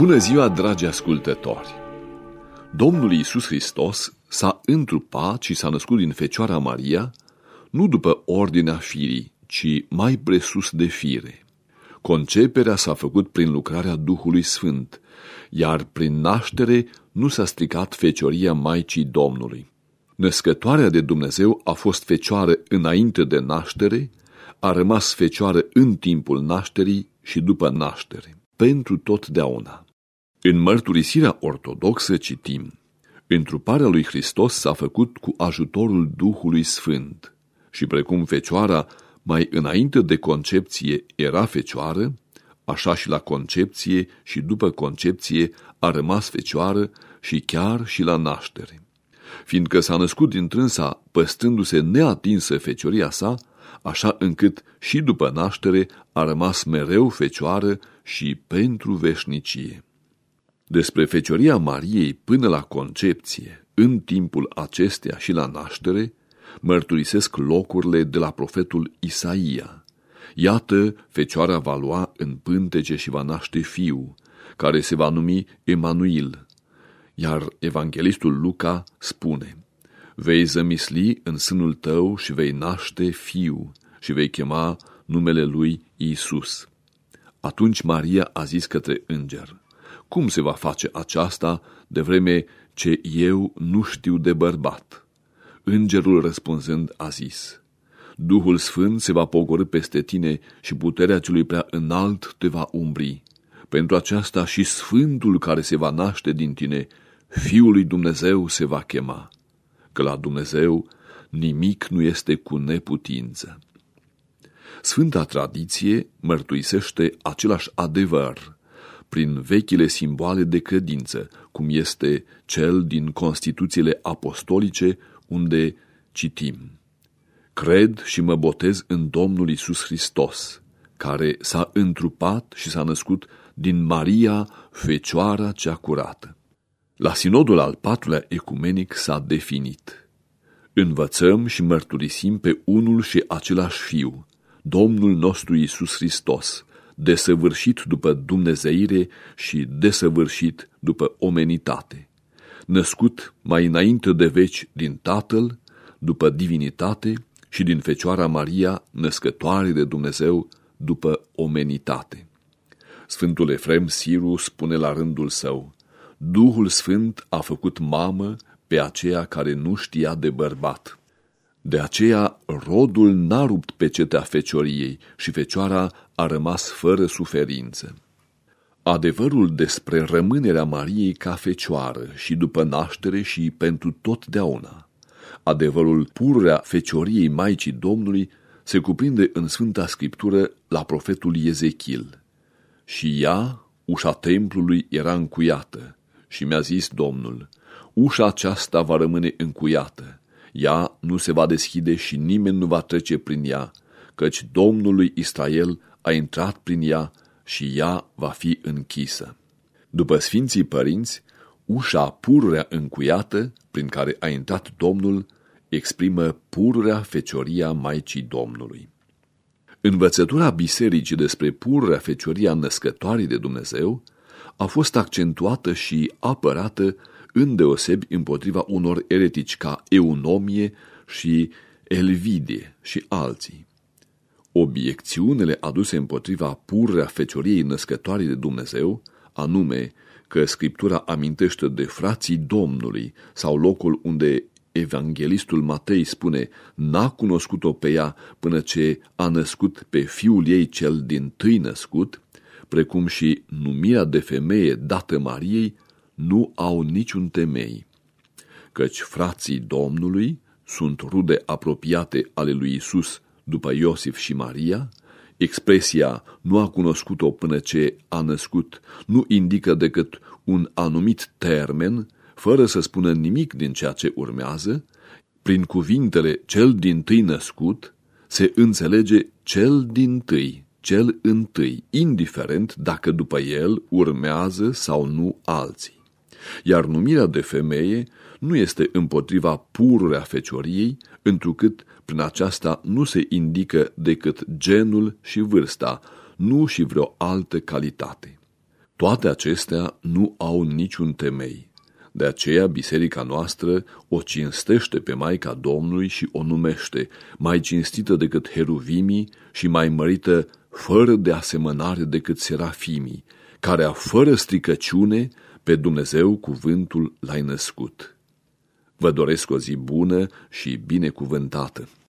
Bună ziua, dragi ascultători! Domnul Iisus Hristos s-a întrupat și s-a născut din Fecioara Maria, nu după ordinea firii, ci mai presus de fire. Conceperea s-a făcut prin lucrarea Duhului Sfânt, iar prin naștere nu s-a stricat fecioria Maicii Domnului. Născătoarea de Dumnezeu a fost fecioară înainte de naștere, a rămas fecioară în timpul nașterii și după naștere, pentru totdeauna. În mărturisirea ortodoxă citim, Întruparea lui Hristos s-a făcut cu ajutorul Duhului Sfânt și precum fecioara mai înainte de concepție era fecioară, așa și la concepție și după concepție a rămas fecioară și chiar și la naștere. Fiindcă s-a născut din trânsa păstându-se neatinsă fecioria sa, așa încât și după naștere a rămas mereu fecioară și pentru veșnicie. Despre fecioria Mariei până la concepție, în timpul acestea și la naștere, mărturisesc locurile de la profetul Isaia. Iată, fecioara va lua în pântece și va naște fiu, care se va numi Emanuil. Iar evanghelistul Luca spune, Vei zămisli în sânul tău și vei naște fiu și vei chema numele lui Iisus. Atunci Maria a zis către înger, Cum se va face aceasta de vreme ce eu nu știu de bărbat? Îngerul răspunzând a zis, Duhul Sfânt se va pogorâ peste tine și puterea celui prea înalt te va umbri. Pentru aceasta și Sfântul care se va naște din tine, Fiul lui Dumnezeu se va chema, că la Dumnezeu nimic nu este cu neputință. Sfânta tradiție mărtuisește același adevăr prin vechile simboale de credință, cum este cel din Constituțiile apostolice, unde citim Cred și mă botez în Domnul Isus Hristos, care s-a întrupat și s-a născut din Maria, Fecioara cea curată. La sinodul al patrulea ecumenic s-a definit. Învățăm și mărturisim pe unul și același Fiu, Domnul nostru Isus Hristos, desăvârșit după Dumnezeire și desăvârșit după omenitate, născut mai înainte de veci din Tatăl, după divinitate și din Fecioara Maria, născătoare de Dumnezeu, după omenitate. Sfântul Efrem Siru spune la rândul său, Duhul Sfânt a făcut mamă pe aceea care nu știa de bărbat. De aceea rodul n-a rupt pe cetea fecioriei și fecioara a rămas fără suferință. Adevărul despre rămânerea Mariei ca fecioară și după naștere și pentru totdeauna. Adevărul pururea fecioriei Maicii Domnului se cuprinde în Sfânta Scriptură la profetul Ezechil. Și ea, ușa templului, era încuiată și mi-a zis Domnul, ușa aceasta va rămâne încuiată ea nu se va deschide și nimeni nu va trece prin ea, căci Domnul lui Israel a intrat prin ea și ea va fi închisă. După Sfinții Părinți, ușa pururea încuiată, prin care a intrat Domnul, exprimă pururea fecioria Maicii Domnului. Învățătura bisericii despre pururea fecioria născătoarei de Dumnezeu a fost accentuată și apărată îndeosebi împotriva unor eretici ca Eunomie și Elvidie și alții. Obiecțiunile aduse împotriva purrea fecioriei născătoare de Dumnezeu, anume că Scriptura amintește de frații Domnului sau locul unde evanghelistul Matei spune n-a cunoscut-o pe ea până ce a născut pe fiul ei cel din tâi născut, precum și numirea de femeie dată Mariei, nu au niciun temei, căci frații Domnului sunt rude apropiate ale lui Isus după Iosif și Maria, expresia nu a cunoscut-o până ce a născut nu indică decât un anumit termen, fără să spună nimic din ceea ce urmează, prin cuvintele cel din tâi născut se înțelege cel din tâi, cel întâi, indiferent dacă după el urmează sau nu alții iar numirea de femeie nu este împotriva pururea fecioriei, întrucât prin aceasta nu se indică decât genul și vârsta, nu și vreo altă calitate. Toate acestea nu au niciun temei. De aceea biserica noastră o cinstește pe Maica Domnului și o numește mai cinstită decât heruvimii și mai mărită fără de asemănare decât serafimii, care a fără stricăciune pe Dumnezeu cuvântul l-ai născut. Vă doresc o zi bună și binecuvântată.